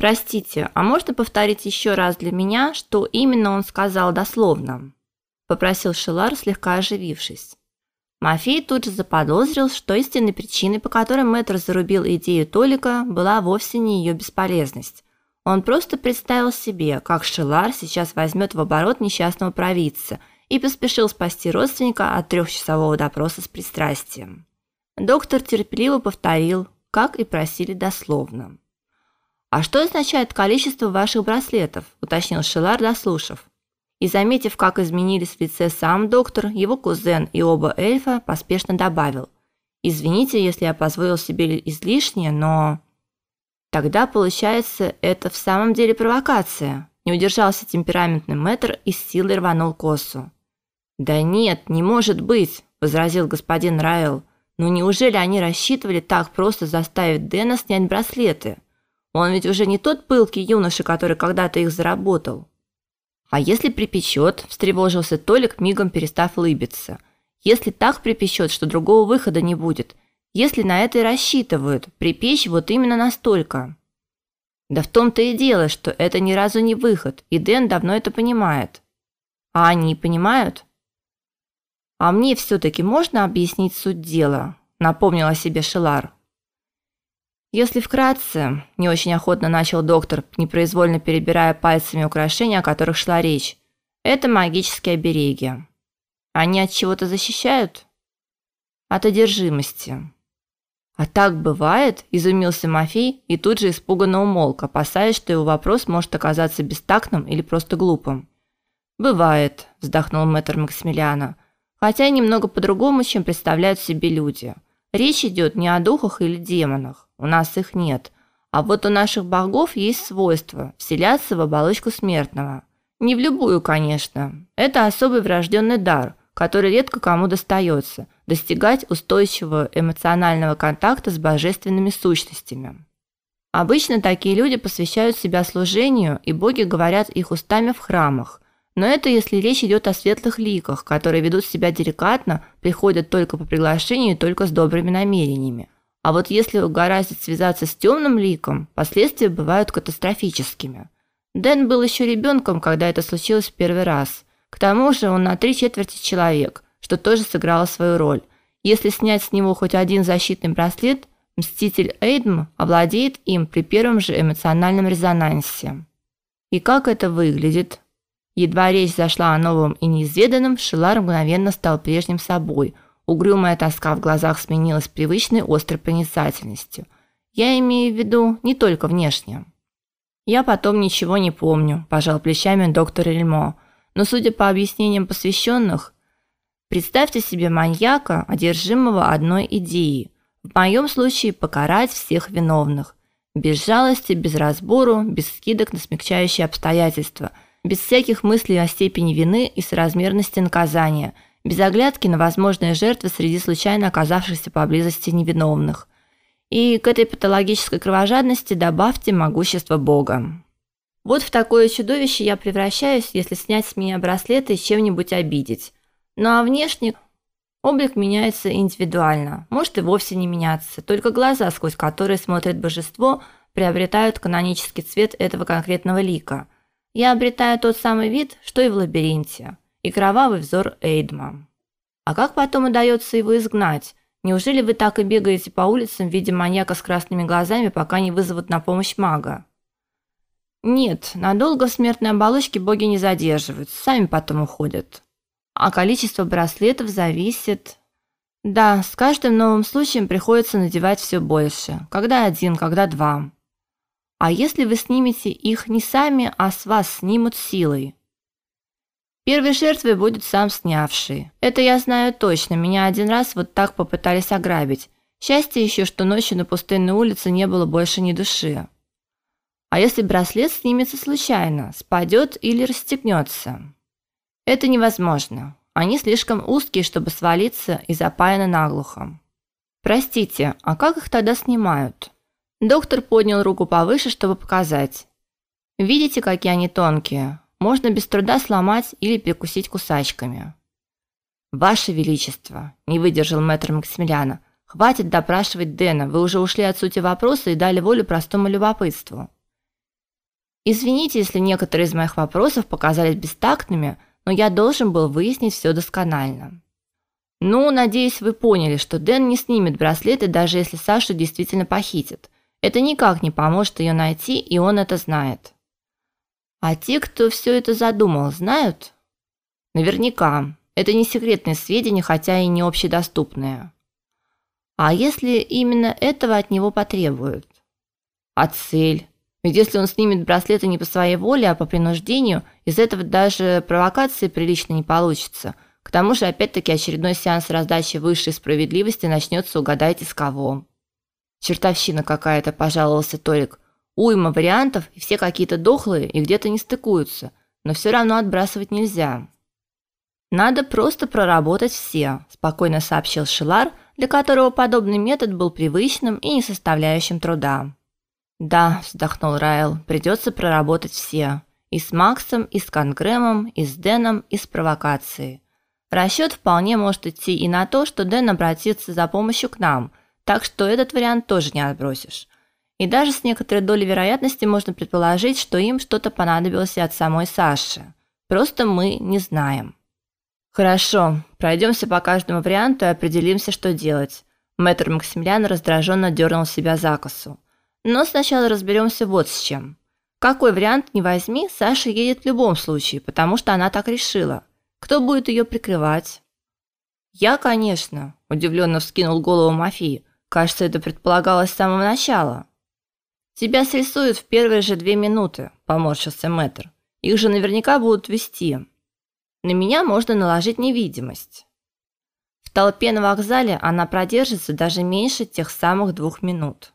Простите, а можно повторить еще раз для меня, что именно он сказал дословно? попросил Шилар, слегка оживившись. Мафей тут же заподозрил, что истинной причиной, по которой мэтр зарубил идею Толика, была вовсе не ее бесполезность. Он просто представил себе, как Шилар сейчас возьмет в оборот несчастного провидца и поспешил спасти родственника от трехчасового допроса с пристрастием. Доктор терпеливо повторил, как и просили дословно. А что означает количество ваших браслетов? уточнил Шилар, дослушав. И заметив, как изменились в лице сам доктор, его кузен и оба эльфа, поспешно добавил: "Извините, если я позволил себе излишнее, но тогда получается, это в самом деле провокация". Не удержался темпераментный мэтр и с силой рванул косу. "Да нет, не может быть", возразил господин Райл. "Ну неужели они рассчитывали так просто заставить Дэна снять браслеты? Он ведь уже не тот пылкий юноша, который когда-то их заработал". А если припечет, встревожился Толик, мигом перестав улыбиться. Если так припечет, что другого выхода не будет. Если на это и рассчитывают, припечь вот именно настолько. Да в том-то и дело, что это ни разу не выход, и Дэн давно это понимает. А они понимают? А мне все таки можно объяснить суть дела, напомнил о себе Шилар. Если вкратце, не очень охотно начал доктор, непроизвольно перебирая пальцами украшения, о которых шла речь. Это магические обереги. Они от чего-то защищают? От одержимости. А так бывает? изумился Мафей и тут же испуганно умолк, опасаясь, что его вопрос может оказаться бестактным или просто глупым. Бывает, вздохнул мэтр Максимилиана. Хотя немного по-другому, чем представляют себе люди. Речь идет не о духах или демонах. У нас их нет. А вот у наших богов есть свойство вселяться в оболочку смертного. Не в любую, конечно. Это особый врожденный дар, который редко кому достается достигать устойчивого эмоционального контакта с божественными сущностями. Обычно такие люди посвящают себя служению, и боги говорят их устами в храмах. Но это если речь идет о светлых ликах, которые ведут себя деликатно, приходят только по приглашению и только с добрыми намерениями. А вот если угораздит связаться с темным ликом, последствия бывают катастрофическими. Дэн был еще ребенком, когда это случилось в первый раз. К тому же он на три четверти человек, что тоже сыграло свою роль. Если снять с него хоть один защитный браслет, мститель Эйдм овладеет им при первом же эмоциональном резонансе. И как это выглядит? Едва речь зашла о новом и неизведанном, Шилар мгновенно стал прежним собой – Угрюмая тоска в глазах сменилась привычной острой проницательностью. Я имею в виду не только внешне. Я потом ничего не помню, пожал плечами доктор Эльмо. Но судя по объяснениям посвященных, представьте себе маньяка, одержимого одной идеей. В моем случае покарать всех виновных. Без жалости, без разбору, без скидок на смягчающие обстоятельства, без всяких мыслей о степени вины и соразмерности наказания – без оглядки на возможные жертвы среди случайно оказавшихся поблизости невиновных. И к этой патологической кровожадности добавьте могущество Бога. Вот в такое чудовище я превращаюсь, если снять с меня браслеты и чем-нибудь обидеть. Ну а внешне облик меняется индивидуально, может и вовсе не меняться, только глаза, сквозь которые смотрит божество, приобретают канонический цвет этого конкретного лика. Я обретаю тот самый вид, что и в лабиринте и кровавый взор Эйдма. А как потом удается его изгнать? Неужели вы так и бегаете по улицам в виде маньяка с красными глазами, пока не вызовут на помощь мага? Нет, надолго в смертной оболочке боги не задерживаются, сами потом уходят. А количество браслетов зависит... Да, с каждым новым случаем приходится надевать все больше. Когда один, когда два. А если вы снимете их не сами, а с вас снимут силой? Первой жертвой будет сам снявший. Это я знаю точно. Меня один раз вот так попытались ограбить. Счастье еще, что ночью на пустынной улице не было больше ни души. А если браслет снимется случайно, спадет или расстегнется? Это невозможно. Они слишком узкие, чтобы свалиться и запаяны наглухо. Простите, а как их тогда снимают? Доктор поднял руку повыше, чтобы показать. Видите, какие они тонкие? Можно без труда сломать или перекусить кусачками. Ваше величество, не выдержал мэтр Максимилиана. Хватит допрашивать Дэна, вы уже ушли от сути вопроса и дали волю простому любопытству. Извините, если некоторые из моих вопросов показались бестактными, но я должен был выяснить все досконально. Ну, надеюсь, вы поняли, что Дэн не снимет браслеты, даже если Сашу действительно похитит. Это никак не поможет ее найти, и он это знает. А те, кто все это задумал, знают? Наверняка. Это не секретные сведения, хотя и не общедоступные. А если именно этого от него потребуют? А цель? Ведь если он снимет браслеты не по своей воле, а по принуждению, из этого даже провокации прилично не получится. К тому же, опять-таки, очередной сеанс раздачи высшей справедливости начнется, угадайте, с кого. Чертовщина какая-то, пожаловался Толик. Уйма вариантов, и все какие-то дохлые и где-то не стыкуются, но все равно отбрасывать нельзя. Надо просто проработать все, спокойно сообщил Шилар, для которого подобный метод был привычным и не составляющим труда. Да, вздохнул Райл. Придется проработать все. И с Максом, и с Конгрэмом, и с Дэном, и с провокацией. Расчет вполне может идти и на то, что Дэн обратится за помощью к нам, так что этот вариант тоже не отбросишь. И даже с некоторой долей вероятности можно предположить, что им что-то понадобилось и от самой Саши. Просто мы не знаем. Хорошо, пройдемся по каждому варианту и определимся, что делать. Мэтр Максимилиан раздраженно дернул себя за косу. Но сначала разберемся вот с чем. Какой вариант не возьми, Саша едет в любом случае, потому что она так решила. Кто будет ее прикрывать? Я, конечно, удивленно вскинул голову Мафии. Кажется, это предполагалось с самого начала. Тебя срисуют в первые же две минуты, поморщился Мэтр. Их же наверняка будут вести. На меня можно наложить невидимость. В толпе на вокзале она продержится даже меньше тех самых двух минут.